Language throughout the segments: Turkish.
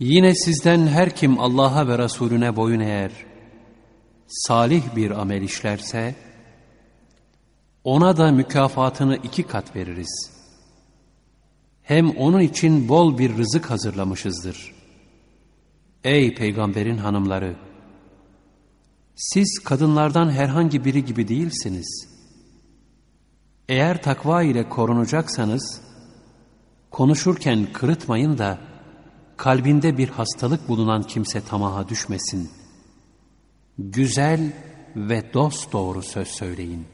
Yine sizden her kim Allah'a ve Resulüne boyun eğer, salih bir amel işlerse, ona da mükafatını iki kat veririz. Hem onun için bol bir rızık hazırlamışızdır. Ey peygamberin hanımları! Siz kadınlardan herhangi biri gibi değilsiniz. Eğer takva ile korunacaksanız, konuşurken kırıtmayın da, kalbinde bir hastalık bulunan kimse tamaha düşmesin. Güzel ve dost doğru söz söyleyin.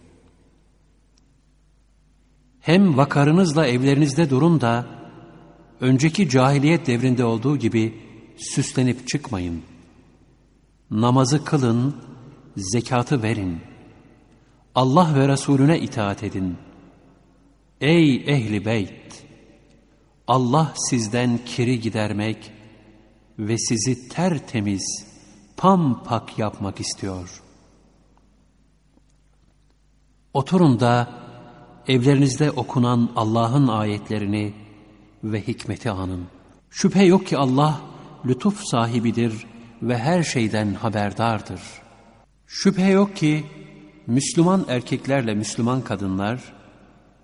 Hem vakarınızla evlerinizde durun da, önceki cahiliyet devrinde olduğu gibi süslenip çıkmayın. Namazı kılın, zekatı verin. Allah ve Resulüne itaat edin. Ey ehli beyt! Allah sizden kiri gidermek ve sizi tertemiz, pampak yapmak istiyor. Oturun da evlerinizde okunan Allah'ın ayetlerini ve hikmeti anın. Şüphe yok ki Allah lütuf sahibidir ve her şeyden haberdardır. Şüphe yok ki Müslüman erkeklerle Müslüman kadınlar,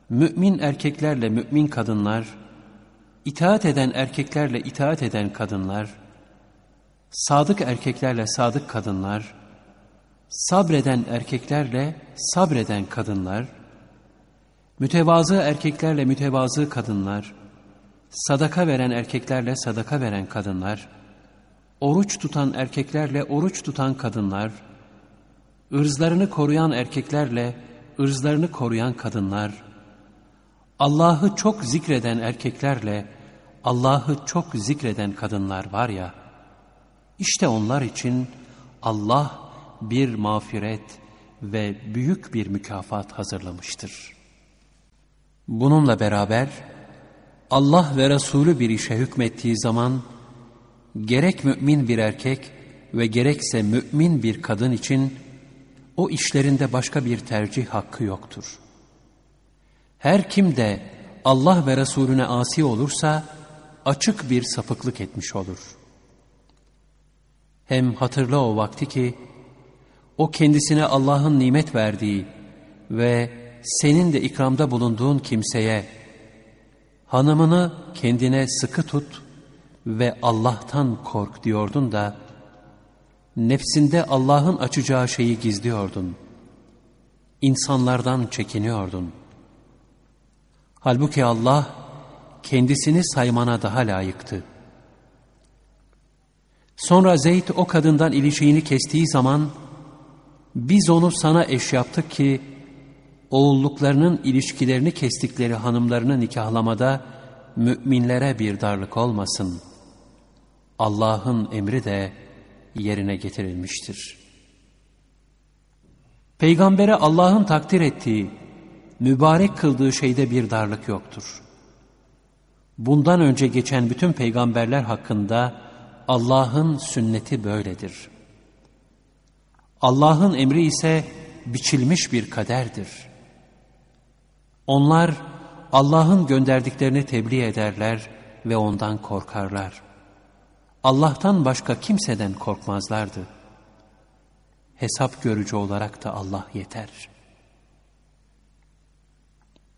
mümin erkeklerle mümin kadınlar, itaat eden erkeklerle itaat eden kadınlar, sadık erkeklerle sadık kadınlar, sabreden erkeklerle sabreden kadınlar, mütevazı erkeklerle mütevazı kadınlar, sadaka veren erkeklerle sadaka veren kadınlar, oruç tutan erkeklerle oruç tutan kadınlar, ırzlarını koruyan erkeklerle ırzlarını koruyan kadınlar, Allah'ı çok zikreden erkeklerle Allah'ı çok zikreden kadınlar var ya, işte onlar için Allah bir mağfiret ve büyük bir mükafat hazırlamıştır. Bununla beraber Allah ve Resulü bir işe hükmettiği zaman gerek mümin bir erkek ve gerekse mümin bir kadın için o işlerinde başka bir tercih hakkı yoktur. Her kim de Allah ve Resulüne asi olursa açık bir sapıklık etmiş olur. Hem hatırla o vakti ki o kendisine Allah'ın nimet verdiği ve senin de ikramda bulunduğun kimseye hanımını kendine sıkı tut ve Allah'tan kork diyordun da nefsinde Allah'ın açacağı şeyi gizliyordun. İnsanlardan çekiniyordun. Halbuki Allah kendisini saymana daha layıktı. Sonra Zeyd o kadından ilişiğini kestiği zaman biz onu sana eş yaptık ki oğulluklarının ilişkilerini kestikleri hanımlarını nikahlamada müminlere bir darlık olmasın. Allah'ın emri de yerine getirilmiştir. Peygambere Allah'ın takdir ettiği, mübarek kıldığı şeyde bir darlık yoktur. Bundan önce geçen bütün peygamberler hakkında Allah'ın sünneti böyledir. Allah'ın emri ise biçilmiş bir kaderdir. Onlar Allah'ın gönderdiklerini tebliğ ederler ve ondan korkarlar. Allah'tan başka kimseden korkmazlardı. Hesap görücü olarak da Allah yeter.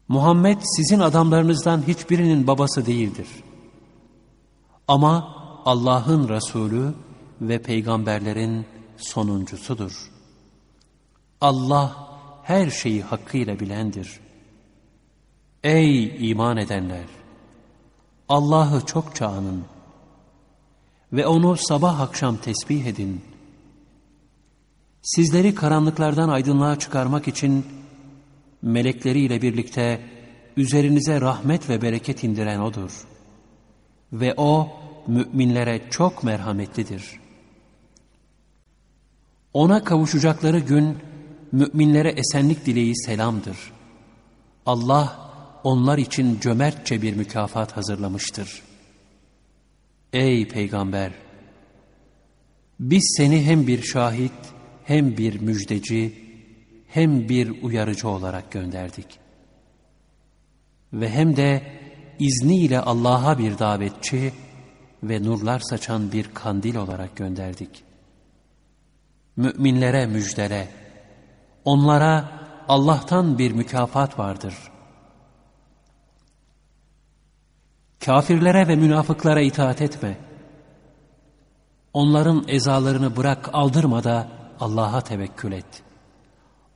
Muhammed sizin adamlarınızdan hiçbirinin babası değildir. Ama Allah'ın Resulü ve peygamberlerin sonuncusudur. Allah her şeyi hakkıyla bilendir. Ey iman edenler! Allah'ı çokça anın ve onu sabah akşam tesbih edin. Sizleri karanlıklardan aydınlığa çıkarmak için melekleriyle birlikte üzerinize rahmet ve bereket indiren O'dur. Ve O müminlere çok merhametlidir. Ona kavuşacakları gün müminlere esenlik dileği selamdır. Allah onlar için cömertçe bir mükafat hazırlamıştır. Ey Peygamber! Biz seni hem bir şahit, hem bir müjdeci, hem bir uyarıcı olarak gönderdik. Ve hem de izniyle Allah'a bir davetçi ve nurlar saçan bir kandil olarak gönderdik. Müminlere müjdele, onlara Allah'tan bir mükafat vardır. Kafirlere ve münafıklara itaat etme. Onların ezalarını bırak aldırma da Allah'a tevekkül et.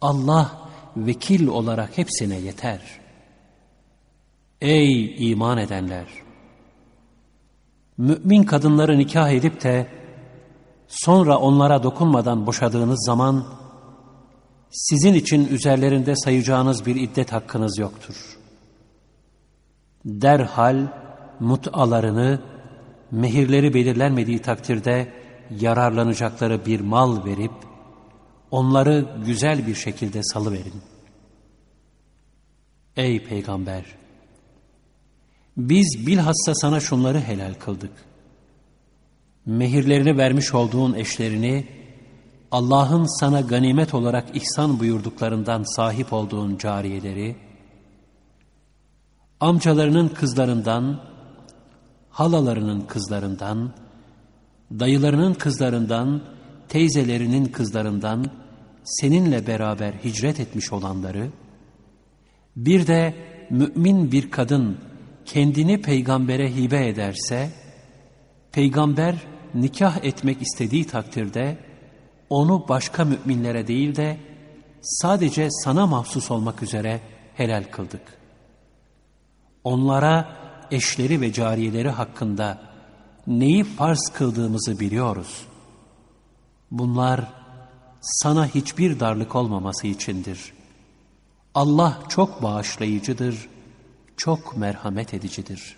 Allah vekil olarak hepsine yeter. Ey iman edenler! Mümin kadınları nikah edip de sonra onlara dokunmadan boşadığınız zaman sizin için üzerlerinde sayacağınız bir iddet hakkınız yoktur. Derhal mut'alarını mehirleri belirlenmediği takdirde yararlanacakları bir mal verip onları güzel bir şekilde salıverin. Ey peygamber! Biz bilhassa sana şunları helal kıldık. Mehirlerini vermiş olduğun eşlerini, Allah'ın sana ganimet olarak ihsan buyurduklarından sahip olduğun cariyeleri, amcalarının kızlarından, halalarının kızlarından, dayılarının kızlarından, teyzelerinin kızlarından seninle beraber hicret etmiş olanları, bir de mümin bir kadın kendini peygambere hibe ederse, peygamber nikah etmek istediği takdirde onu başka müminlere değil de sadece sana mahsus olmak üzere helal kıldık. Onlara eşleri ve cariyeleri hakkında neyi farz kıldığımızı biliyoruz. Bunlar sana hiçbir darlık olmaması içindir. Allah çok bağışlayıcıdır, çok merhamet edicidir.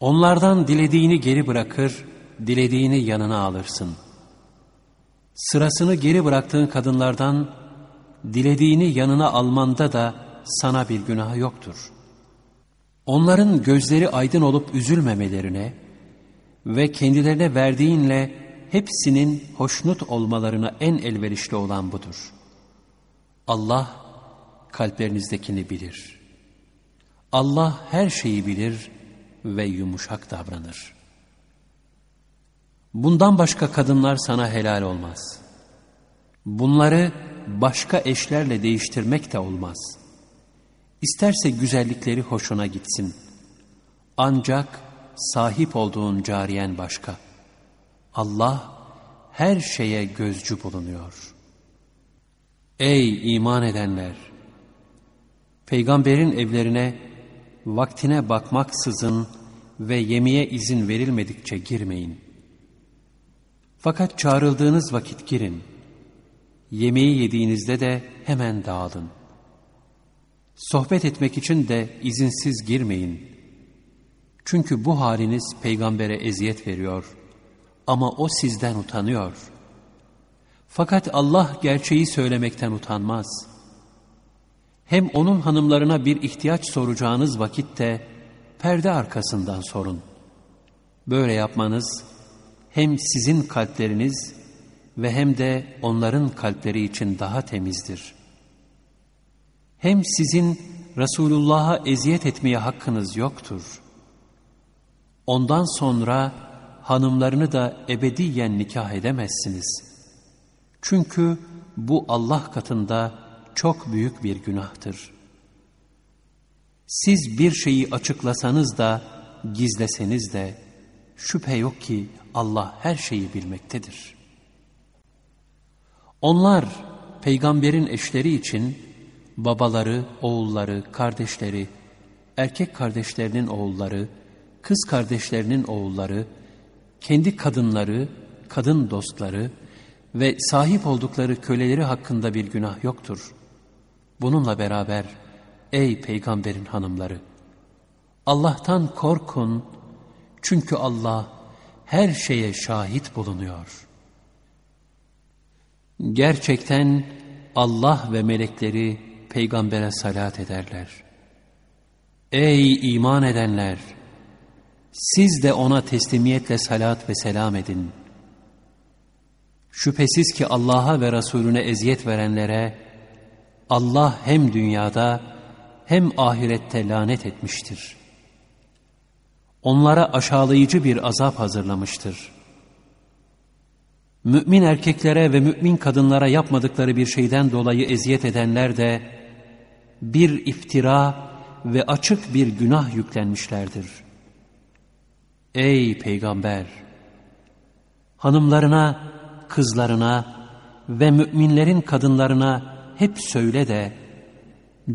Onlardan dilediğini geri bırakır, dilediğini yanına alırsın. Sırasını geri bıraktığın kadınlardan dilediğini yanına almanda da sana bir günah yoktur. Onların gözleri aydın olup üzülmemelerine ve kendilerine verdiğinle hepsinin hoşnut olmalarına en elverişli olan budur. Allah kalplerinizdekini bilir. Allah her şeyi bilir ve yumuşak davranır. Bundan başka kadınlar sana helal olmaz. Bunları başka eşlerle değiştirmek de olmaz. İsterse güzellikleri hoşuna gitsin. Ancak sahip olduğun cariyen başka. Allah her şeye gözcü bulunuyor. Ey iman edenler! Peygamberin evlerine vaktine bakmaksızın ve yemeğe izin verilmedikçe girmeyin. Fakat çağrıldığınız vakit girin. Yemeği yediğinizde de hemen dağılın. Sohbet etmek için de izinsiz girmeyin. Çünkü bu haliniz peygambere eziyet veriyor. Ama o sizden utanıyor. Fakat Allah gerçeği söylemekten utanmaz. Hem onun hanımlarına bir ihtiyaç soracağınız vakitte perde arkasından sorun. Böyle yapmanız hem sizin kalpleriniz ve hem de onların kalpleri için daha temizdir. Hem sizin Resulullah'a eziyet etmeye hakkınız yoktur. Ondan sonra hanımlarını da ebediyen nikah edemezsiniz. Çünkü bu Allah katında çok büyük bir günahtır. Siz bir şeyi açıklasanız da, gizleseniz de, şüphe yok ki Allah her şeyi bilmektedir. Onlar peygamberin eşleri için babaları, oğulları, kardeşleri, erkek kardeşlerinin oğulları, kız kardeşlerinin oğulları, kendi kadınları, kadın dostları ve sahip oldukları köleleri hakkında bir günah yoktur. Bununla beraber ey peygamberin hanımları Allah'tan korkun çünkü Allah her şeye şahit bulunuyor. Gerçekten Allah ve melekleri peygambere salat ederler. Ey iman edenler! Siz de ona teslimiyetle salat ve selam edin. Şüphesiz ki Allah'a ve Resulüne eziyet verenlere Allah hem dünyada hem ahirette lanet etmiştir. onlara aşağılayıcı bir azap hazırlamıştır. Mümin erkeklere ve mümin kadınlara yapmadıkları bir şeyden dolayı eziyet edenler de bir iftira ve açık bir günah yüklenmişlerdir. Ey peygamber! Hanımlarına, kızlarına ve müminlerin kadınlarına hep söyle de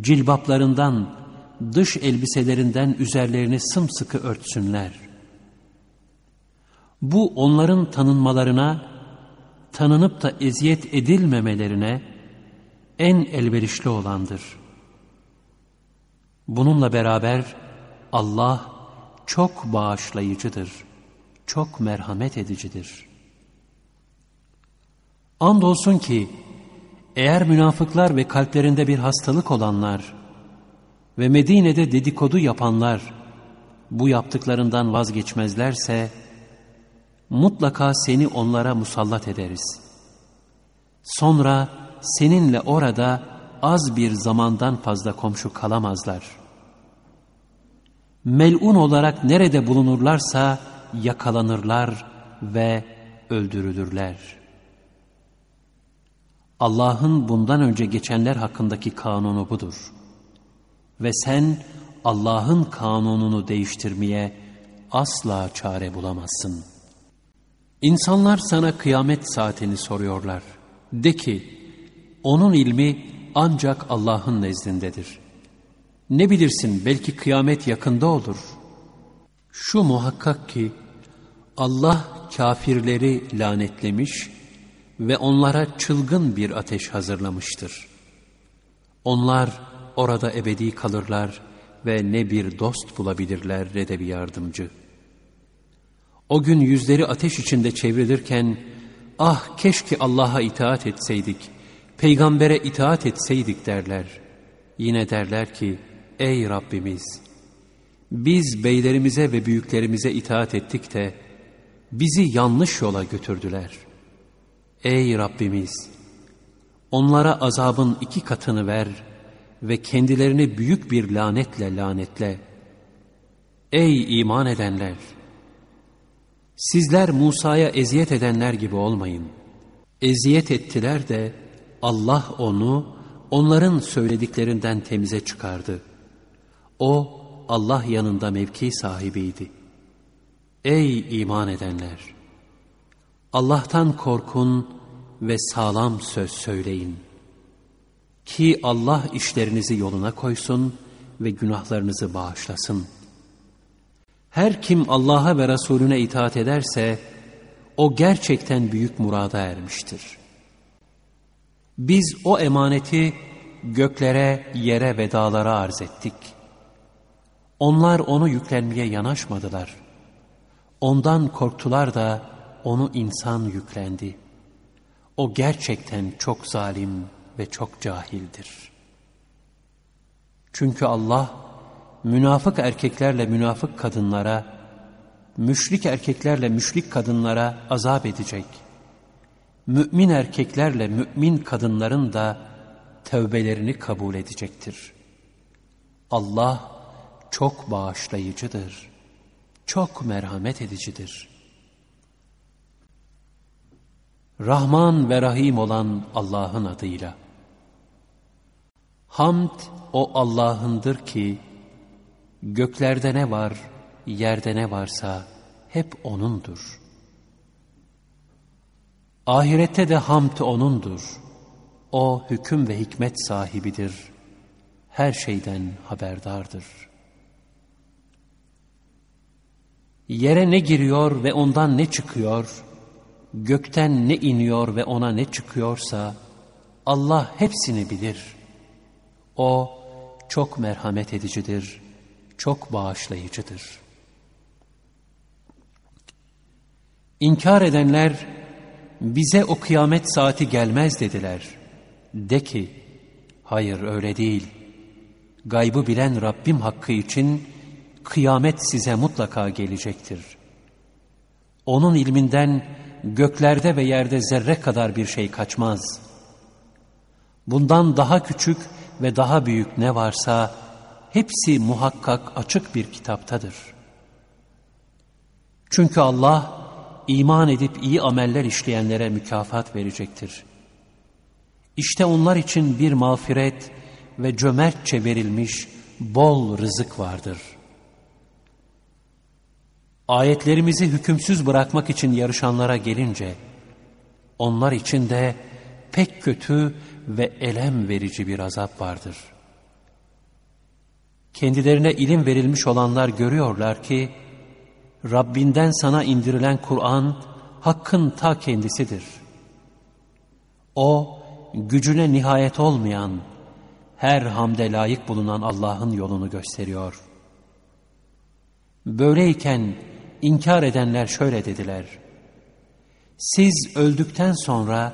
cilbaplarından, dış elbiselerinden üzerlerini sımsıkı örtsünler. Bu onların tanınmalarına, tanınıp da eziyet edilmemelerine en elverişli olandır. Bununla beraber Allah çok bağışlayıcıdır, çok merhamet edicidir. Andolsun ki eğer münafıklar ve kalplerinde bir hastalık olanlar ve Medine'de dedikodu yapanlar bu yaptıklarından vazgeçmezlerse mutlaka seni onlara musallat ederiz. Sonra seninle orada az bir zamandan fazla komşu kalamazlar. Melun olarak nerede bulunurlarsa yakalanırlar ve öldürülürler. Allah'ın bundan önce geçenler hakkındaki kanunu budur. Ve sen Allah'ın kanununu değiştirmeye asla çare bulamazsın. İnsanlar sana kıyamet saatini soruyorlar. De ki, onun ilmi ancak Allah'ın nezdindedir. Ne bilirsin belki kıyamet yakında olur. Şu muhakkak ki Allah kafirleri lanetlemiş ve onlara çılgın bir ateş hazırlamıştır. Onlar orada ebedi kalırlar ve ne bir dost bulabilirler ne de bir yardımcı. O gün yüzleri ateş içinde çevrilirken, ah keşke Allah'a itaat etseydik, peygambere itaat etseydik derler. Yine derler ki, ey Rabbimiz, biz beylerimize ve büyüklerimize itaat ettik de, bizi yanlış yola götürdüler. Ey Rabbimiz! Onlara azabın iki katını ver ve kendilerini büyük bir lanetle lanetle. Ey iman edenler! Sizler Musa'ya eziyet edenler gibi olmayın. Eziyet ettiler de Allah onu onların söylediklerinden temize çıkardı. O Allah yanında mevki sahibiydi. Ey iman edenler! Allah'tan korkun ve sağlam söz söyleyin. Ki Allah işlerinizi yoluna koysun ve günahlarınızı bağışlasın.'' Her kim Allah'a ve Resulüne itaat ederse o gerçekten büyük murada ermiştir. Biz o emaneti göklere, yere ve dağlara arz ettik. Onlar onu yüklenmeye yanaşmadılar. Ondan korktular da onu insan yüklendi. O gerçekten çok zalim ve çok cahildir. Çünkü Allah münafık erkeklerle münafık kadınlara, müşrik erkeklerle müşrik kadınlara azap edecek. Mümin erkeklerle mümin kadınların da tövbelerini kabul edecektir. Allah çok bağışlayıcıdır, çok merhamet edicidir. Rahman ve Rahim olan Allah'ın adıyla. Hamd o Allah'ındır ki, Göklerde ne var, yerde ne varsa hep O'nundur. Ahirette de hamd O'nundur. O hüküm ve hikmet sahibidir. Her şeyden haberdardır. Yere ne giriyor ve ondan ne çıkıyor, gökten ne iniyor ve ona ne çıkıyorsa, Allah hepsini bilir. O çok merhamet edicidir, çok bağışlayıcıdır. İnkar edenler bize o kıyamet saati gelmez dediler. De ki hayır öyle değil. Gaybı bilen Rabbim hakkı için kıyamet size mutlaka gelecektir. Onun ilminden göklerde ve yerde zerre kadar bir şey kaçmaz. Bundan daha küçük ve daha büyük ne varsa hepsi muhakkak açık bir kitaptadır. Çünkü Allah iman edip iyi ameller işleyenlere mükafat verecektir. İşte onlar için bir mağfiret ve cömertçe verilmiş bol rızık vardır. Ayetlerimizi hükümsüz bırakmak için yarışanlara gelince, onlar için de pek kötü ve elem verici bir azap vardır. Kendilerine ilim verilmiş olanlar görüyorlar ki, Rabbinden sana indirilen Kur'an, Hakkın ta kendisidir. O, gücüne nihayet olmayan, her hamde layık bulunan Allah'ın yolunu gösteriyor. Böyleyken inkar edenler şöyle dediler. Siz öldükten sonra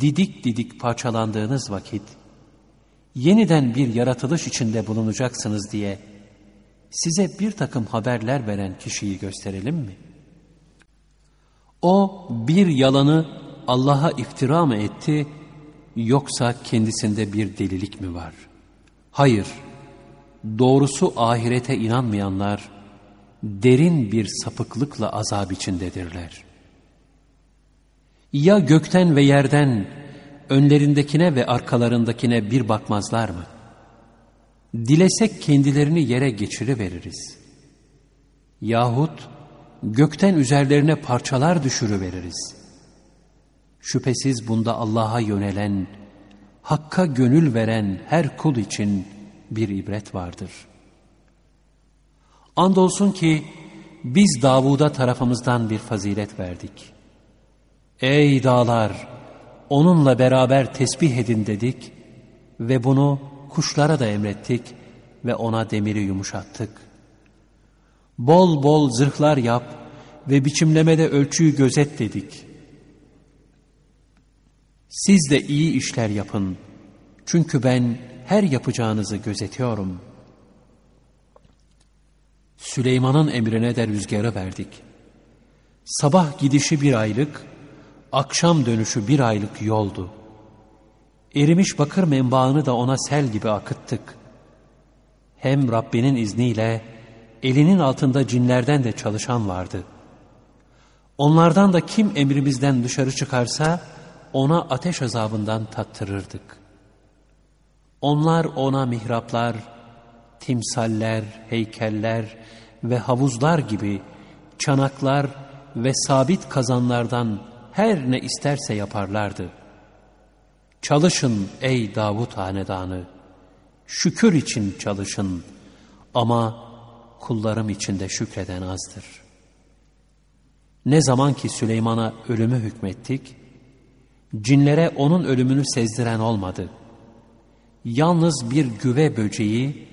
didik didik parçalandığınız vakit yeniden bir yaratılış içinde bulunacaksınız diye size bir takım haberler veren kişiyi gösterelim mi? O bir yalanı Allah'a iftira mı etti yoksa kendisinde bir delilik mi var? Hayır, doğrusu ahirete inanmayanlar derin bir sapıklıkla azap içindedirler. Ya gökten ve yerden önlerindekine ve arkalarındakine bir bakmazlar mı? Dilesek kendilerini yere geçiriveririz. Yahut gökten üzerlerine parçalar düşürüveririz. Şüphesiz bunda Allah'a yönelen, Hakka gönül veren her kul için bir ibret vardır. Andolsun ki biz Davud'a tarafımızdan bir fazilet verdik. Ey dağlar! Onunla beraber tesbih edin dedik ve bunu kuşlara da emrettik ve ona demiri yumuşattık. Bol bol zırhlar yap ve biçimlemede ölçüyü gözet dedik. Siz de iyi işler yapın. Çünkü ben her yapacağınızı gözetiyorum. Süleyman'ın emrine de rüzgarı verdik. Sabah gidişi bir aylık, akşam dönüşü bir aylık yoldu. Erimiş bakır menbaını da ona sel gibi akıttık. Hem Rabbinin izniyle elinin altında cinlerden de çalışan vardı. Onlardan da kim emrimizden dışarı çıkarsa ona ateş azabından tattırırdık. Onlar ona mihraplar, timsaller, heykeller ve havuzlar gibi çanaklar ve sabit kazanlardan her ne isterse yaparlardı. Çalışın ey Davut hanedanı, şükür için çalışın ama kullarım içinde şükreden azdır. Ne zaman ki Süleyman'a ölümü hükmettik, cinlere onun ölümünü sezdiren olmadı. Yalnız bir güve böceği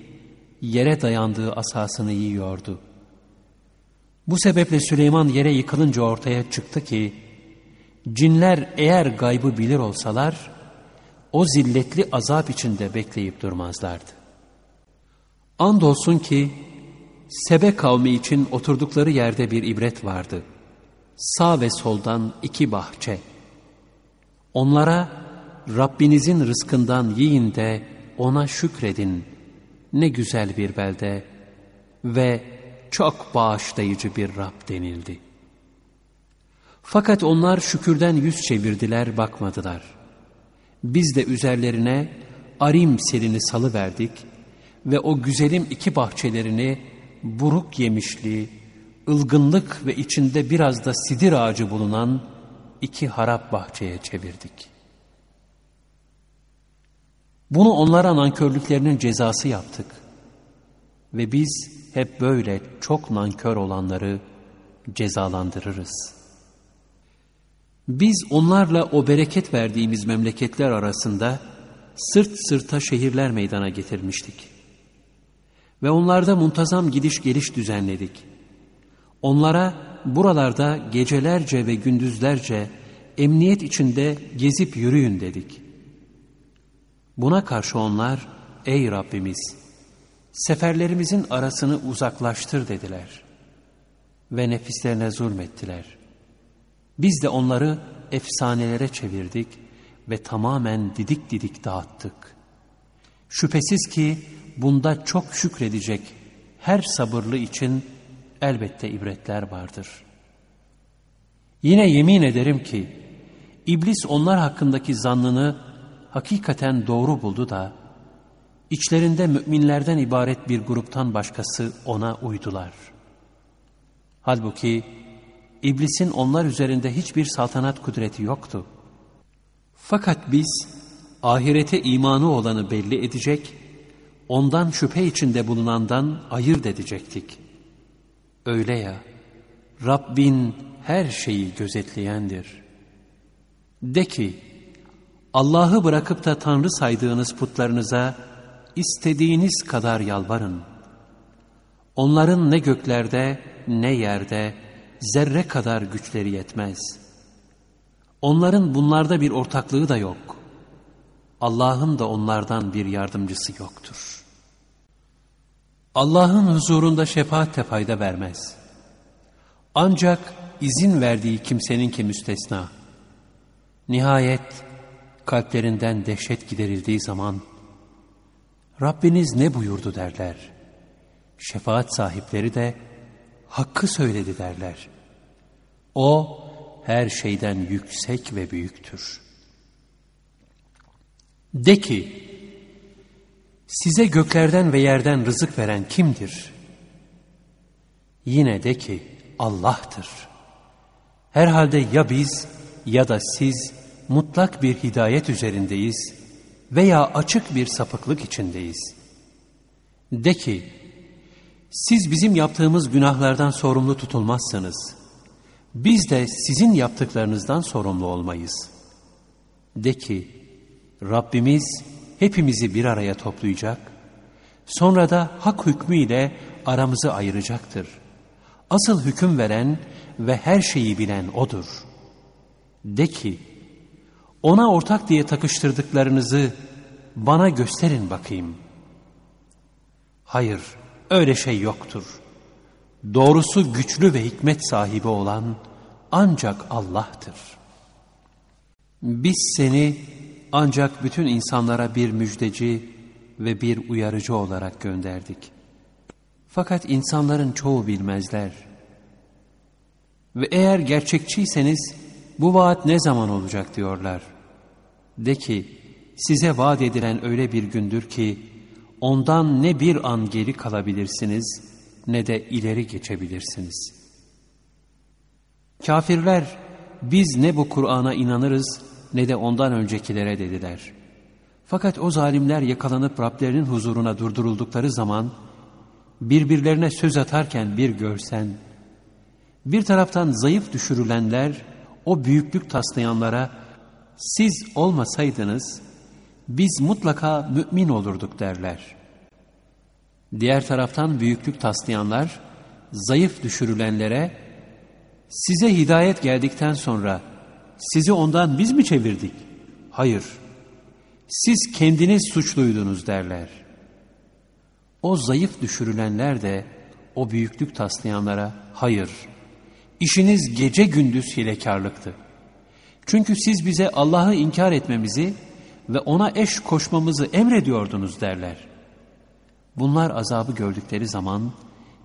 yere dayandığı asasını yiyordu. Bu sebeple Süleyman yere yıkılınca ortaya çıktı ki, cinler eğer gaybı bilir olsalar, o zilletli azap içinde bekleyip durmazlardı. Andolsun ki, Sebe kavmi için oturdukları yerde bir ibret vardı. Sağ ve soldan iki bahçe. Onlara Rabbinizin rızkından yiyin de ona şükredin. Ne güzel bir belde ve çok bağışlayıcı bir Rab denildi. Fakat onlar şükürden yüz çevirdiler bakmadılar. Biz de üzerlerine arim selini salıverdik ve o güzelim iki bahçelerini buruk yemişli, ılgınlık ve içinde biraz da sidir ağacı bulunan iki harap bahçeye çevirdik. Bunu onlara nankörlüklerinin cezası yaptık. Ve biz hep böyle çok nankör olanları cezalandırırız. Biz onlarla o bereket verdiğimiz memleketler arasında sırt sırta şehirler meydana getirmiştik. Ve onlarda muntazam gidiş geliş düzenledik. Onlara buralarda gecelerce ve gündüzlerce emniyet içinde gezip yürüyün dedik. Buna karşı onlar, ey Rabbimiz, seferlerimizin arasını uzaklaştır dediler. Ve nefislerine zulmettiler. Biz de onları efsanelere çevirdik ve tamamen didik didik dağıttık. Şüphesiz ki bunda çok şükredecek her sabırlı için elbette ibretler vardır. Yine yemin ederim ki, İblis onlar hakkındaki zannını hakikaten doğru buldu da, içlerinde müminlerden ibaret bir gruptan başkası ona uydular. Halbuki İblisin onlar üzerinde hiçbir saltanat kudreti yoktu. Fakat biz ahirete imanı olanı belli edecek, ondan şüphe içinde bulunandan ayırt edecektik. Öyle ya, Rabbin her şeyi gözetleyendir. De ki, Allah'ı bırakıp da Tanrı saydığınız putlarınıza istediğiniz kadar yalvarın. Onların ne göklerde ne yerde zerre kadar güçleri yetmez. Onların bunlarda bir ortaklığı da yok. Allah'ın da onlardan bir yardımcısı yoktur. Allah'ın huzurunda şefaat de fayda vermez. Ancak izin verdiği kimseninki müstesna. Nihayet kalplerinden dehşet giderildiği zaman Rabbiniz ne buyurdu derler. Şefaat sahipleri de hakkı söyledi derler. O her şeyden yüksek ve büyüktür. De ki, size göklerden ve yerden rızık veren kimdir? Yine de ki, Allah'tır. Herhalde ya biz ya da siz mutlak bir hidayet üzerindeyiz veya açık bir sapıklık içindeyiz. De ki, siz bizim yaptığımız günahlardan sorumlu tutulmazsanız, biz de sizin yaptıklarınızdan sorumlu olmayız. De ki, Rabbimiz hepimizi bir araya toplayacak, sonra da hak hükmüyle aramızı ayıracaktır. Asıl hüküm veren ve her şeyi bilen O'dur. De ki, ona ortak diye takıştırdıklarınızı bana gösterin bakayım. Hayır, öyle şey yoktur. Doğrusu güçlü ve hikmet sahibi olan ancak Allah'tır. Biz seni ancak bütün insanlara bir müjdeci ve bir uyarıcı olarak gönderdik. Fakat insanların çoğu bilmezler. Ve eğer gerçekçiyseniz bu vaat ne zaman olacak diyorlar. De ki size vaat edilen öyle bir gündür ki ondan ne bir an geri kalabilirsiniz ne de ileri geçebilirsiniz. Kafirler biz ne bu Kur'an'a inanırız ne de ondan öncekilere dediler. Fakat o zalimler yakalanıp Rablerinin huzuruna durduruldukları zaman birbirlerine söz atarken bir görsen, bir taraftan zayıf düşürülenler o büyüklük taslayanlara siz olmasaydınız biz mutlaka mümin olurduk derler. Diğer taraftan büyüklük taslayanlar zayıf düşürülenlere size hidayet geldikten sonra sizi ondan biz mi çevirdik? Hayır. Siz kendiniz suçluydunuz derler. O zayıf düşürülenler de o büyüklük taslayanlara hayır. İşiniz gece gündüz hilekarlıktı. Çünkü siz bize Allah'ı inkar etmemizi ve ona eş koşmamızı emrediyordunuz derler. Bunlar azabı gördükleri zaman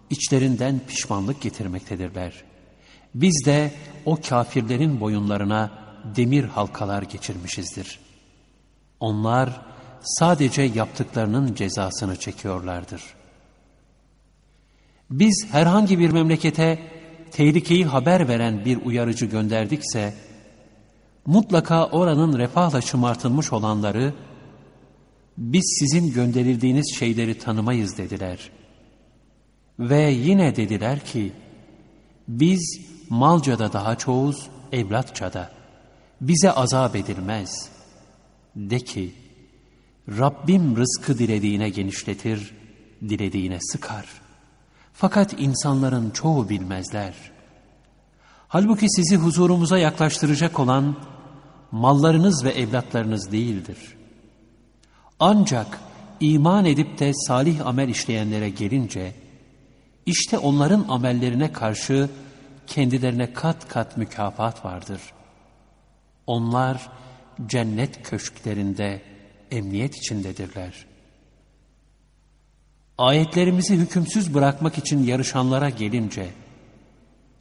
içlerinden pişmanlık getirmektedirler. Biz de o kafirlerin boyunlarına demir halkalar geçirmişizdir. Onlar sadece yaptıklarının cezasını çekiyorlardır. Biz herhangi bir memlekete tehlikeyi haber veren bir uyarıcı gönderdikse, mutlaka oranın refahla şımartılmış olanları, biz sizin gönderildiğiniz şeyleri tanımayız dediler. Ve yine dediler ki, biz malcada daha çoğuz, evlatçada. Bize azap edilmez. De ki, Rabbim rızkı dilediğine genişletir, dilediğine sıkar. Fakat insanların çoğu bilmezler. Halbuki sizi huzurumuza yaklaştıracak olan mallarınız ve evlatlarınız değildir. Ancak iman edip de salih amel işleyenlere gelince, işte onların amellerine karşı kendilerine kat kat mükafat vardır. Onlar cennet köşklerinde emniyet içindedirler. Ayetlerimizi hükümsüz bırakmak için yarışanlara gelince,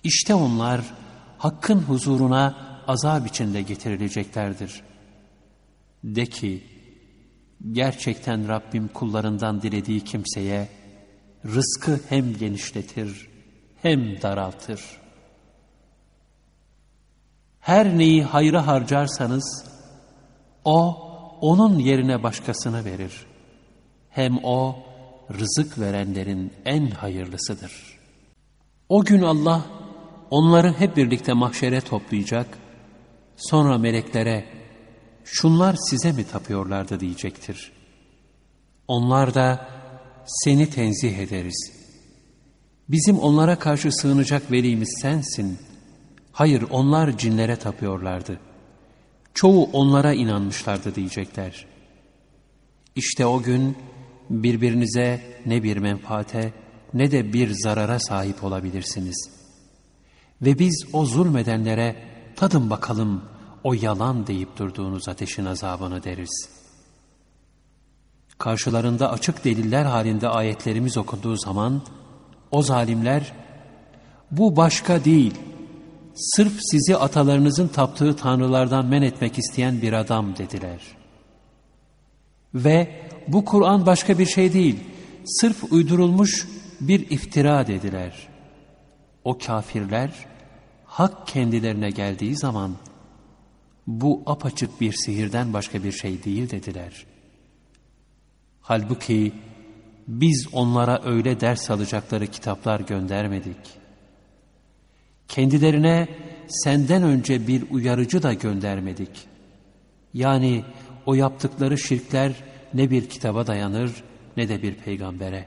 işte onlar Hakk'ın huzuruna azap içinde getirileceklerdir. De ki, gerçekten Rabbim kullarından dilediği kimseye, rızkı hem genişletir hem daraltır. Her neyi hayra harcarsanız, o onun yerine başkasını verir. Hem o rızık verenlerin en hayırlısıdır. O gün Allah onları hep birlikte mahşere toplayacak, sonra meleklere şunlar size mi tapıyorlardı diyecektir. Onlar da seni tenzih ederiz. Bizim onlara karşı sığınacak velimiz sensin. Hayır onlar cinlere tapıyorlardı. Çoğu onlara inanmışlardı diyecekler. İşte o gün birbirinize ne bir menfaate ne de bir zarara sahip olabilirsiniz. Ve biz o zulmedenlere tadın bakalım o yalan deyip durduğunuz ateşin azabını deriz.'' karşılarında açık deliller halinde ayetlerimiz okunduğu zaman o zalimler bu başka değil sırf sizi atalarınızın taptığı tanrılardan men etmek isteyen bir adam dediler. Ve bu Kur'an başka bir şey değil sırf uydurulmuş bir iftira dediler. O kafirler hak kendilerine geldiği zaman bu apaçık bir sihirden başka bir şey değil dediler.'' Halbuki biz onlara öyle ders alacakları kitaplar göndermedik. Kendilerine senden önce bir uyarıcı da göndermedik. Yani o yaptıkları şirkler ne bir kitaba dayanır ne de bir peygambere.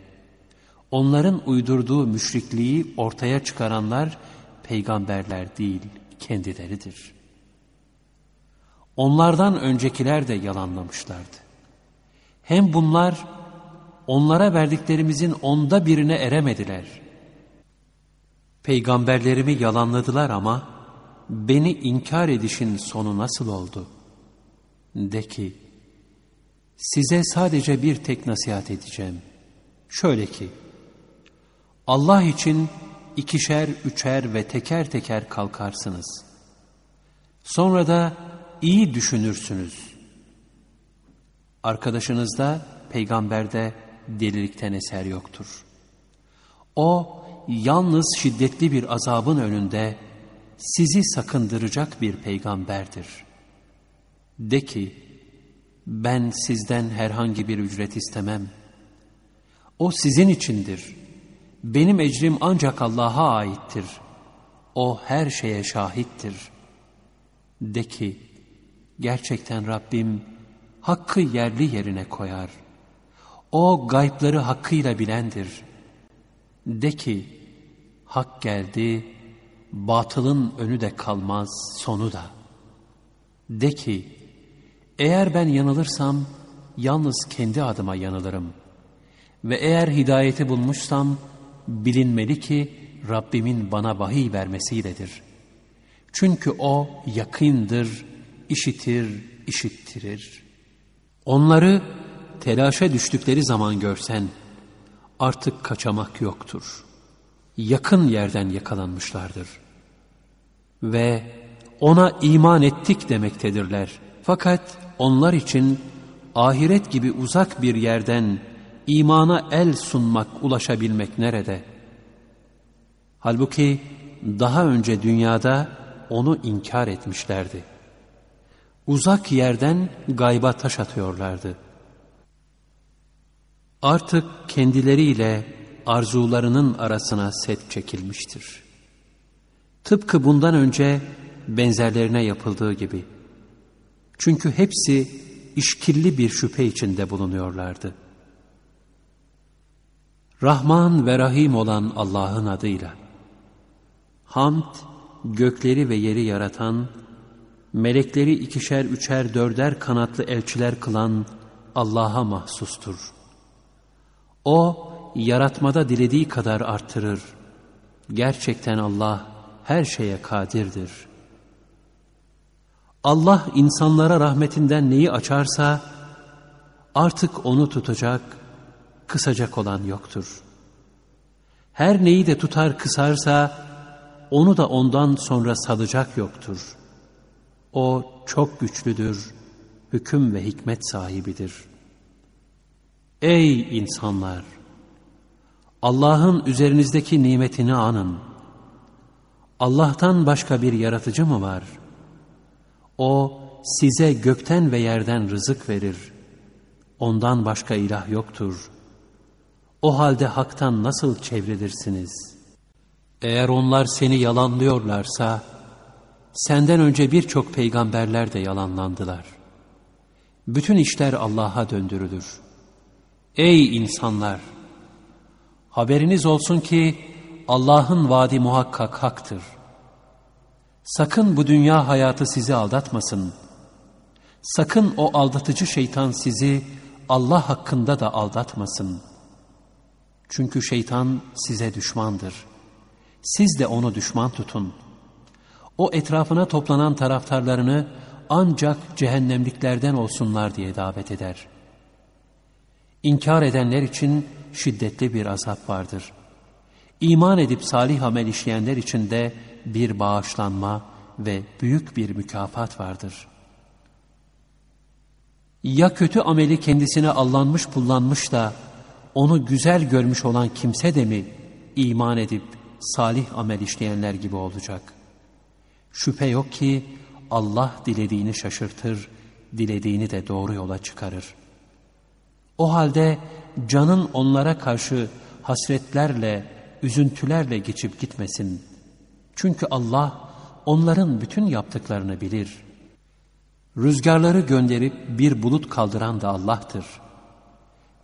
Onların uydurduğu müşrikliği ortaya çıkaranlar peygamberler değil, kendileridir. Onlardan öncekiler de yalanlamışlardı. Hem bunlar onlara verdiklerimizin onda birine eremediler. Peygamberlerimi yalanladılar ama beni inkar edişin sonu nasıl oldu? De ki, size sadece bir tek nasihat edeceğim. Şöyle ki, Allah için ikişer, üçer ve teker teker kalkarsınız. Sonra da iyi düşünürsünüz. Arkadaşınızda, peygamberde delilikten eser yoktur. O, yalnız şiddetli bir azabın önünde sizi sakındıracak bir peygamberdir. De ki, ben sizden herhangi bir ücret istemem. O sizin içindir. Benim ecrim ancak Allah'a aittir. O her şeye şahittir. De ki, gerçekten Rabbim, hakkı yerli yerine koyar. O gaypları hakkıyla bilendir. De ki, hak geldi, batılın önü de kalmaz, sonu da. De ki, eğer ben yanılırsam, yalnız kendi adıma yanılırım. Ve eğer hidayeti bulmuşsam, bilinmeli ki Rabbimin bana vahiy vermesiyledir. Çünkü O yakındır, işitir, işittirir.'' Onları telaşa düştükleri zaman görsen artık kaçamak yoktur. Yakın yerden yakalanmışlardır. Ve ona iman ettik demektedirler. Fakat onlar için ahiret gibi uzak bir yerden imana el sunmak, ulaşabilmek nerede? Halbuki daha önce dünyada onu inkar etmişlerdi.'' uzak yerden gayba taş atıyorlardı. Artık kendileriyle arzularının arasına set çekilmiştir. Tıpkı bundan önce benzerlerine yapıldığı gibi. Çünkü hepsi işkilli bir şüphe içinde bulunuyorlardı. Rahman ve Rahim olan Allah'ın adıyla. Hamd, gökleri ve yeri yaratan, melekleri ikişer, üçer, dörder kanatlı elçiler kılan Allah'a mahsustur. O, yaratmada dilediği kadar artırır. Gerçekten Allah her şeye kadirdir. Allah insanlara rahmetinden neyi açarsa, artık onu tutacak kısacak olan yoktur. Her neyi de tutar kısarsa, onu da ondan sonra salacak yoktur. O çok güçlüdür, hüküm ve hikmet sahibidir. Ey insanlar! Allah'ın üzerinizdeki nimetini anın. Allah'tan başka bir yaratıcı mı var? O size gökten ve yerden rızık verir. Ondan başka ilah yoktur. O halde haktan nasıl çevrilirsiniz? Eğer onlar seni yalanlıyorlarsa, senden önce birçok peygamberler de yalanlandılar. Bütün işler Allah'a döndürülür. Ey insanlar! Haberiniz olsun ki Allah'ın vaadi muhakkak haktır. Sakın bu dünya hayatı sizi aldatmasın. Sakın o aldatıcı şeytan sizi Allah hakkında da aldatmasın. Çünkü şeytan size düşmandır. Siz de onu düşman tutun. O etrafına toplanan taraftarlarını ancak cehennemliklerden olsunlar diye davet eder. İnkar edenler için şiddetli bir azap vardır. İman edip salih amel işleyenler için de bir bağışlanma ve büyük bir mükafat vardır. Ya kötü ameli kendisine allanmış kullanmış da onu güzel görmüş olan kimse de mi iman edip salih amel işleyenler gibi olacak? Şüphe yok ki Allah dilediğini şaşırtır, dilediğini de doğru yola çıkarır. O halde canın onlara karşı hasretlerle, üzüntülerle geçip gitmesin. Çünkü Allah onların bütün yaptıklarını bilir. Rüzgarları gönderip bir bulut kaldıran da Allah'tır.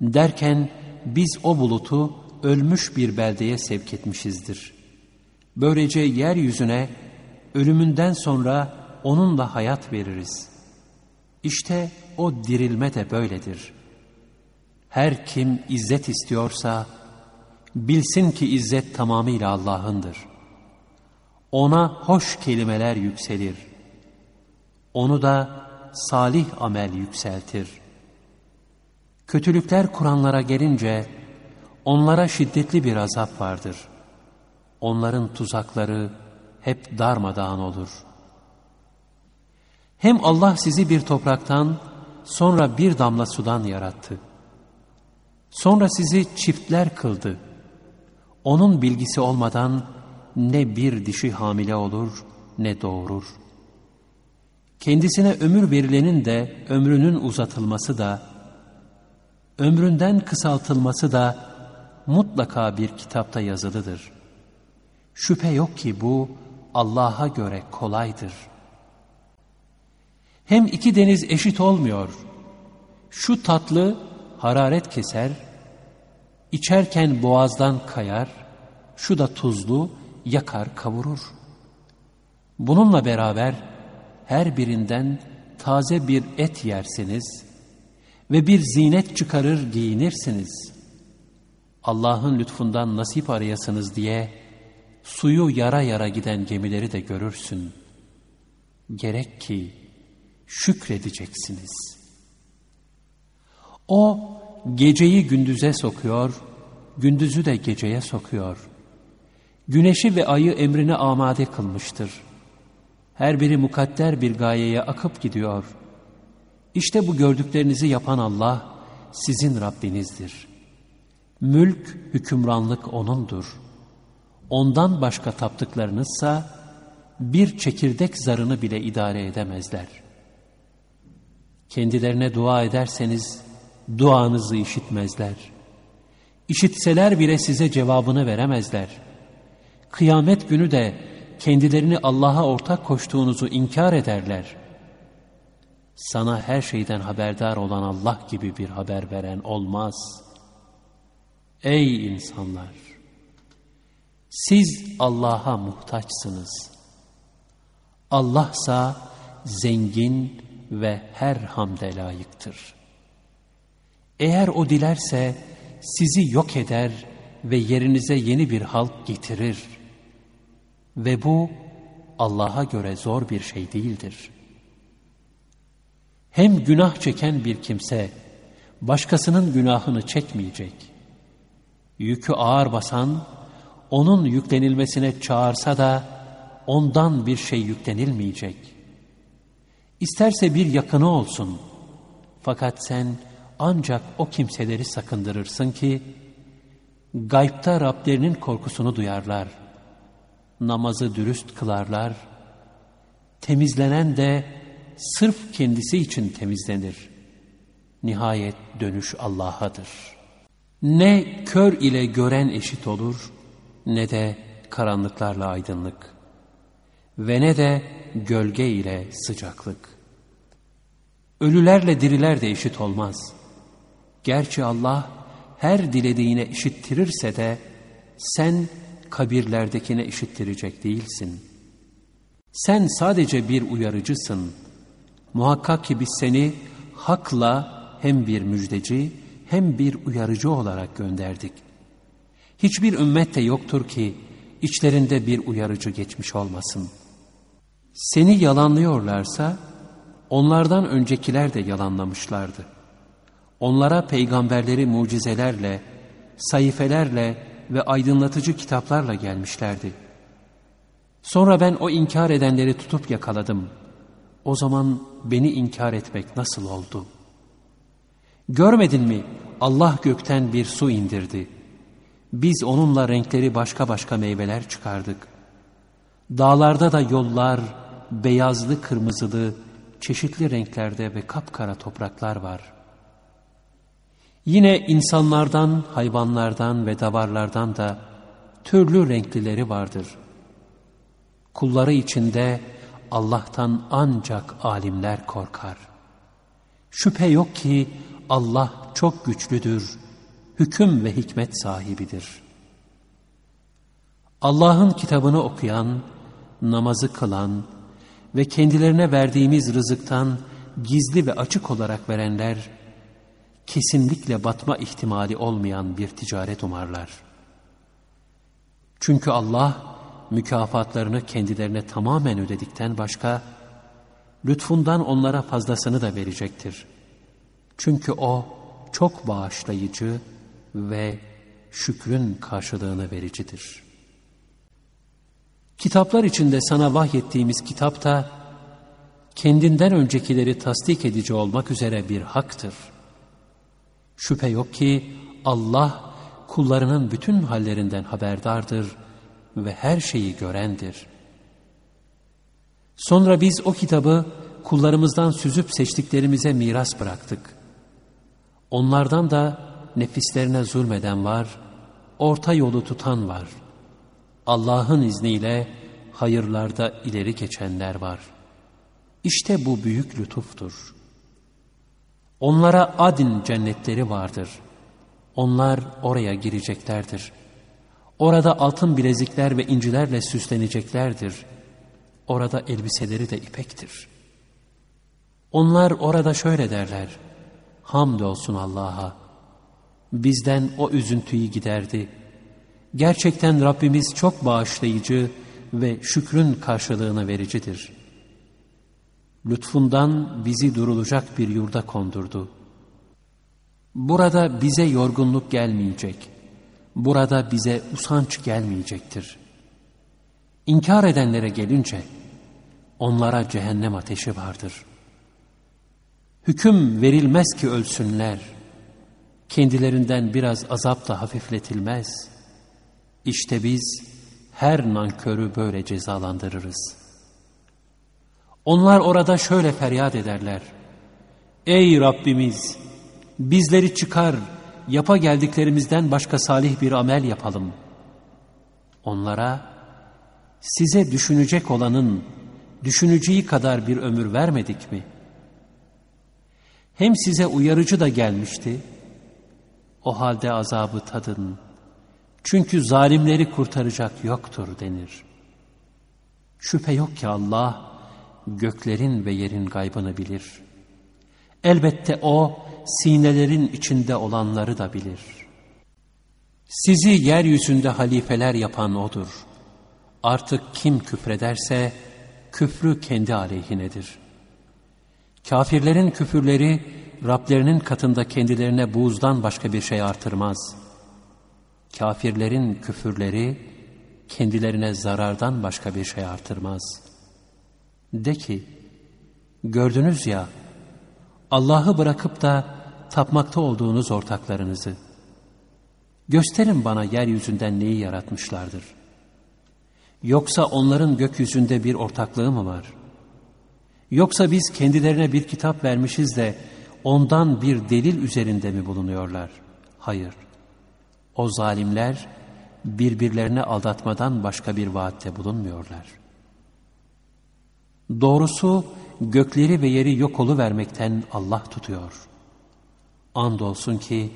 Derken biz o bulutu ölmüş bir beldeye sevk etmişizdir. Böylece yeryüzüne ölümünden sonra onunla hayat veririz. İşte o dirilme de böyledir. Her kim izzet istiyorsa bilsin ki izzet tamamıyla Allah'ındır. Ona hoş kelimeler yükselir. Onu da salih amel yükseltir. Kötülükler kuranlara gelince onlara şiddetli bir azap vardır. Onların tuzakları hep darmadağın olur. Hem Allah sizi bir topraktan sonra bir damla sudan yarattı. Sonra sizi çiftler kıldı. Onun bilgisi olmadan ne bir dişi hamile olur ne doğurur. Kendisine ömür verilenin de ömrünün uzatılması da, ömründen kısaltılması da mutlaka bir kitapta yazılıdır. Şüphe yok ki bu Allah'a göre kolaydır. Hem iki deniz eşit olmuyor. Şu tatlı hararet keser, içerken boğazdan kayar, şu da tuzlu yakar kavurur. Bununla beraber her birinden taze bir et yersiniz ve bir zinet çıkarır giyinirsiniz. Allah'ın lütfundan nasip arayasınız diye suyu yara yara giden gemileri de görürsün. Gerek ki şükredeceksiniz. O geceyi gündüze sokuyor, gündüzü de geceye sokuyor. Güneşi ve ayı emrine amade kılmıştır. Her biri mukadder bir gayeye akıp gidiyor. İşte bu gördüklerinizi yapan Allah sizin Rabbinizdir. Mülk, hükümranlık O'nundur. Ondan başka taptıklarınızsa bir çekirdek zarını bile idare edemezler. Kendilerine dua ederseniz duanızı işitmezler. İşitseler bile size cevabını veremezler. Kıyamet günü de kendilerini Allah'a ortak koştuğunuzu inkar ederler. Sana her şeyden haberdar olan Allah gibi bir haber veren olmaz. Ey insanlar! Siz Allah'a muhtaçsınız. Allahsa zengin ve her hamde layıktır. Eğer o dilerse sizi yok eder ve yerinize yeni bir halk getirir. Ve bu Allah'a göre zor bir şey değildir. Hem günah çeken bir kimse başkasının günahını çekmeyecek Yükü ağır basan, onun yüklenilmesine çağırsa da ondan bir şey yüklenilmeyecek. İsterse bir yakını olsun. Fakat sen ancak o kimseleri sakındırırsın ki, gaybta Rablerinin korkusunu duyarlar. Namazı dürüst kılarlar. Temizlenen de sırf kendisi için temizlenir. Nihayet dönüş Allah'adır. Ne kör ile gören eşit olur, ne de karanlıklarla aydınlık ve ne de gölge ile sıcaklık. Ölülerle diriler de eşit olmaz. Gerçi Allah her dilediğine işittirirse de sen kabirlerdekine işittirecek değilsin. Sen sadece bir uyarıcısın. Muhakkak ki biz seni hakla hem bir müjdeci hem bir uyarıcı olarak gönderdik. Hiçbir ümmet de yoktur ki içlerinde bir uyarıcı geçmiş olmasın. Seni yalanlıyorlarsa onlardan öncekiler de yalanlamışlardı. Onlara peygamberleri mucizelerle, sayfelerle ve aydınlatıcı kitaplarla gelmişlerdi. Sonra ben o inkar edenleri tutup yakaladım. O zaman beni inkar etmek nasıl oldu? Görmedin mi Allah gökten bir su indirdi. Biz onunla renkleri başka başka meyveler çıkardık. Dağlarda da yollar, beyazlı, kırmızılı, çeşitli renklerde ve kapkara topraklar var. Yine insanlardan, hayvanlardan ve davarlardan da türlü renklileri vardır. Kulları içinde Allah'tan ancak alimler korkar. Şüphe yok ki Allah çok güçlüdür, hüküm ve hikmet sahibidir. Allah'ın kitabını okuyan, namazı kılan ve kendilerine verdiğimiz rızıktan gizli ve açık olarak verenler, kesinlikle batma ihtimali olmayan bir ticaret umarlar. Çünkü Allah mükafatlarını kendilerine tamamen ödedikten başka, lütfundan onlara fazlasını da verecektir. Çünkü O çok bağışlayıcı ve şükrün karşılığını vericidir. Kitaplar içinde sana vahyettiğimiz kitap da kendinden öncekileri tasdik edici olmak üzere bir haktır. Şüphe yok ki Allah kullarının bütün hallerinden haberdardır ve her şeyi görendir. Sonra biz o kitabı kullarımızdan süzüp seçtiklerimize miras bıraktık. Onlardan da nefislerine zulmeden var, orta yolu tutan var. Allah'ın izniyle hayırlarda ileri geçenler var. İşte bu büyük lütuftur. Onlara adin cennetleri vardır. Onlar oraya gireceklerdir. Orada altın bilezikler ve incilerle süsleneceklerdir. Orada elbiseleri de ipektir. Onlar orada şöyle derler. Hamdolsun Allah'a. Bizden o üzüntüyü giderdi. Gerçekten Rabbimiz çok bağışlayıcı ve şükrün karşılığını vericidir. Lütfundan bizi durulacak bir yurda kondurdu. Burada bize yorgunluk gelmeyecek. Burada bize usanç gelmeyecektir. İnkar edenlere gelince onlara cehennem ateşi vardır.'' Hüküm verilmez ki ölsünler. Kendilerinden biraz azap da hafifletilmez. İşte biz her nankörü böyle cezalandırırız. Onlar orada şöyle feryat ederler. Ey Rabbimiz! Bizleri çıkar, yapa geldiklerimizden başka salih bir amel yapalım. Onlara, size düşünecek olanın düşüneceği kadar bir ömür vermedik mi?'' Hem size uyarıcı da gelmişti. O halde azabı tadın. Çünkü zalimleri kurtaracak yoktur denir. Şüphe yok ki Allah göklerin ve yerin gaybını bilir. Elbette O sinelerin içinde olanları da bilir. Sizi yeryüzünde halifeler yapan O'dur. Artık kim küfrederse küfrü kendi aleyhinedir.'' Kafirlerin küfürleri Rablerinin katında kendilerine buğzdan başka bir şey artırmaz. Kafirlerin küfürleri kendilerine zarardan başka bir şey artırmaz. De ki, gördünüz ya, Allah'ı bırakıp da tapmakta olduğunuz ortaklarınızı. Gösterin bana yeryüzünden neyi yaratmışlardır. Yoksa onların gökyüzünde bir ortaklığı mı var? Yoksa biz kendilerine bir kitap vermişiz de ondan bir delil üzerinde mi bulunuyorlar? Hayır. O zalimler birbirlerine aldatmadan başka bir vaatte bulunmuyorlar. Doğrusu gökleri ve yeri yok vermekten Allah tutuyor. Andolsun ki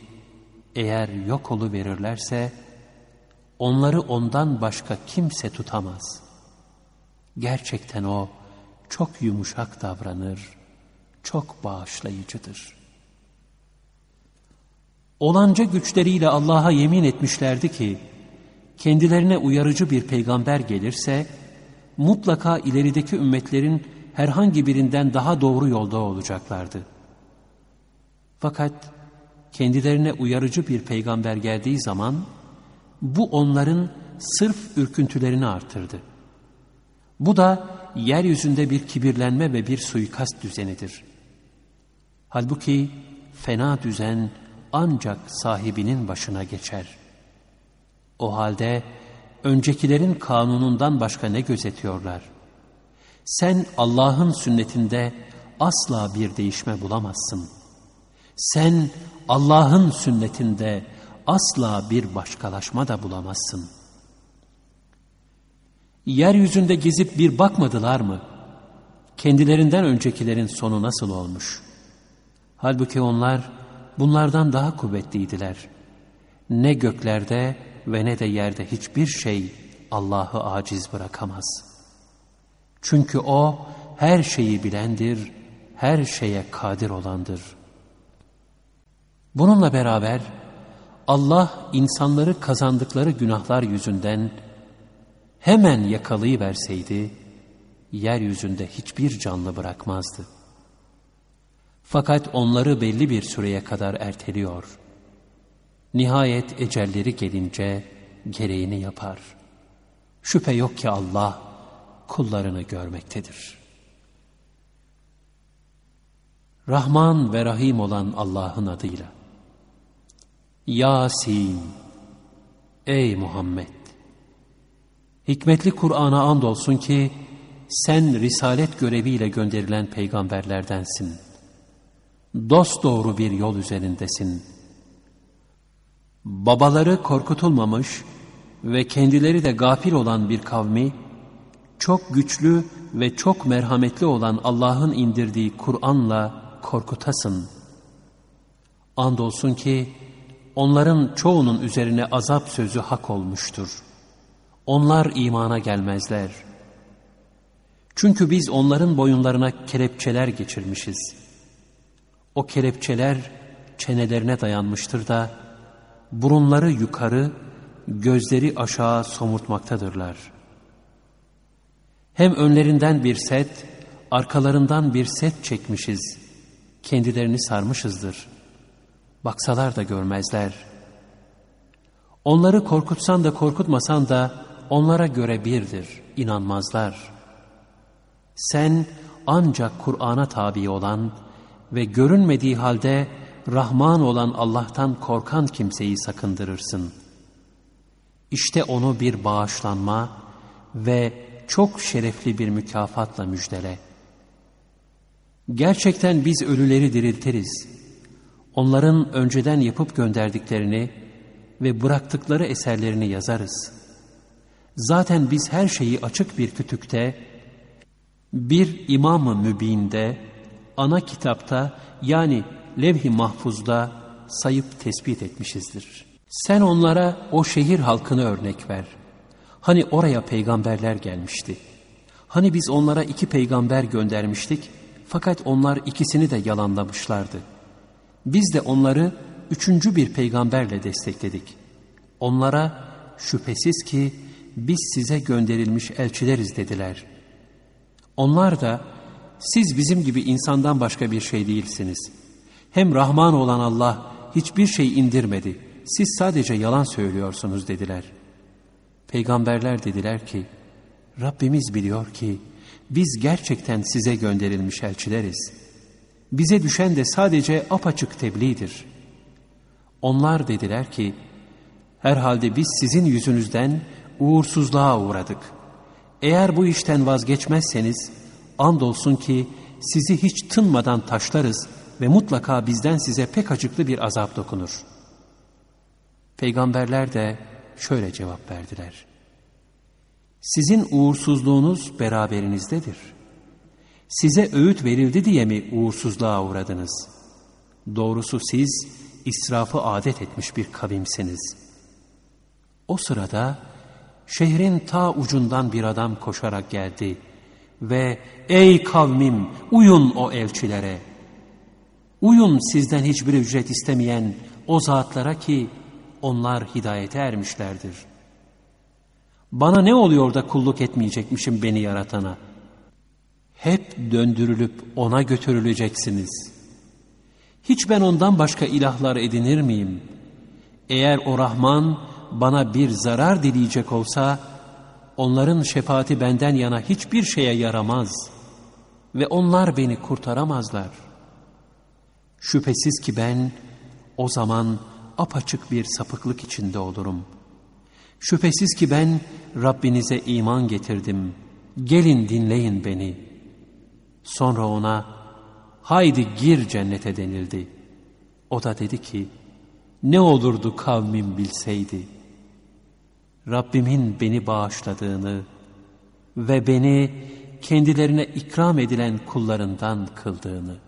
eğer yok verirlerse onları ondan başka kimse tutamaz. Gerçekten o çok yumuşak davranır, çok bağışlayıcıdır. Olanca güçleriyle Allah'a yemin etmişlerdi ki, kendilerine uyarıcı bir peygamber gelirse, mutlaka ilerideki ümmetlerin herhangi birinden daha doğru yolda olacaklardı. Fakat kendilerine uyarıcı bir peygamber geldiği zaman, bu onların sırf ürküntülerini artırdı. Bu da yeryüzünde bir kibirlenme ve bir suikast düzenidir. Halbuki fena düzen ancak sahibinin başına geçer. O halde öncekilerin kanunundan başka ne gözetiyorlar? Sen Allah'ın sünnetinde asla bir değişme bulamazsın. Sen Allah'ın sünnetinde asla bir başkalaşma da bulamazsın. Yeryüzünde gezip bir bakmadılar mı? Kendilerinden öncekilerin sonu nasıl olmuş? Halbuki onlar bunlardan daha kuvvetliydiler. Ne göklerde ve ne de yerde hiçbir şey Allah'ı aciz bırakamaz. Çünkü O her şeyi bilendir, her şeye kadir olandır. Bununla beraber Allah insanları kazandıkları günahlar yüzünden hemen yakalayıverseydi, yeryüzünde hiçbir canlı bırakmazdı. Fakat onları belli bir süreye kadar erteliyor. Nihayet ecelleri gelince gereğini yapar. Şüphe yok ki Allah kullarını görmektedir. Rahman ve Rahim olan Allah'ın adıyla. Yasin Ey Muhammed! Hikmetli Kur'an'a andolsun ki sen risalet göreviyle gönderilen peygamberlerdensin. Dost doğru bir yol üzerindesin. Babaları korkutulmamış ve kendileri de gafil olan bir kavmi, çok güçlü ve çok merhametli olan Allah'ın indirdiği Kur'an'la korkutasın. Andolsun ki onların çoğunun üzerine azap sözü hak olmuştur. Onlar imana gelmezler. Çünkü biz onların boyunlarına kelepçeler geçirmişiz. O kelepçeler çenelerine dayanmıştır da, burunları yukarı, gözleri aşağı somurtmaktadırlar. Hem önlerinden bir set, arkalarından bir set çekmişiz, kendilerini sarmışızdır. Baksalar da görmezler. Onları korkutsan da korkutmasan da, onlara göre birdir, inanmazlar. Sen ancak Kur'an'a tabi olan ve görünmediği halde Rahman olan Allah'tan korkan kimseyi sakındırırsın. İşte onu bir bağışlanma ve çok şerefli bir mükafatla müjdele. Gerçekten biz ölüleri diriltiriz. Onların önceden yapıp gönderdiklerini ve bıraktıkları eserlerini yazarız.'' Zaten biz her şeyi açık bir kütükte, bir imam-ı mübinde, ana kitapta yani levh-i mahfuzda sayıp tespit etmişizdir. Sen onlara o şehir halkını örnek ver. Hani oraya peygamberler gelmişti. Hani biz onlara iki peygamber göndermiştik fakat onlar ikisini de yalanlamışlardı. Biz de onları üçüncü bir peygamberle destekledik. Onlara şüphesiz ki biz size gönderilmiş elçileriz dediler. Onlar da siz bizim gibi insandan başka bir şey değilsiniz. Hem Rahman olan Allah hiçbir şey indirmedi. siz sadece yalan söylüyorsunuz dediler. Peygamberler dediler ki, Rabbimiz biliyor ki, biz gerçekten size gönderilmiş elçileriz. Bize düşen de sadece apaçık tebliğdir. Onlar dediler ki, herhalde biz sizin yüzünüzden uğursuzluğa uğradık. Eğer bu işten vazgeçmezseniz, andolsun ki sizi hiç tınmadan taşlarız ve mutlaka bizden size pek acıklı bir azap dokunur. Peygamberler de şöyle cevap verdiler. Sizin uğursuzluğunuz beraberinizdedir. Size öğüt verildi diye mi uğursuzluğa uğradınız? Doğrusu siz israfı adet etmiş bir kavimsiniz. O sırada şehrin ta ucundan bir adam koşarak geldi ve ''Ey kavmim uyun o elçilere, uyun sizden hiçbir ücret istemeyen o zatlara ki onlar hidayete ermişlerdir. Bana ne oluyor da kulluk etmeyecekmişim beni yaratana? Hep döndürülüp ona götürüleceksiniz. Hiç ben ondan başka ilahlar edinir miyim? Eğer o Rahman bana bir zarar dileyecek olsa, onların şefaati benden yana hiçbir şeye yaramaz ve onlar beni kurtaramazlar. Şüphesiz ki ben o zaman apaçık bir sapıklık içinde olurum. Şüphesiz ki ben Rabbinize iman getirdim. Gelin dinleyin beni. Sonra ona haydi gir cennete denildi. O da dedi ki ne olurdu kavmim bilseydi. Rabbimin beni bağışladığını ve beni kendilerine ikram edilen kullarından kıldığını.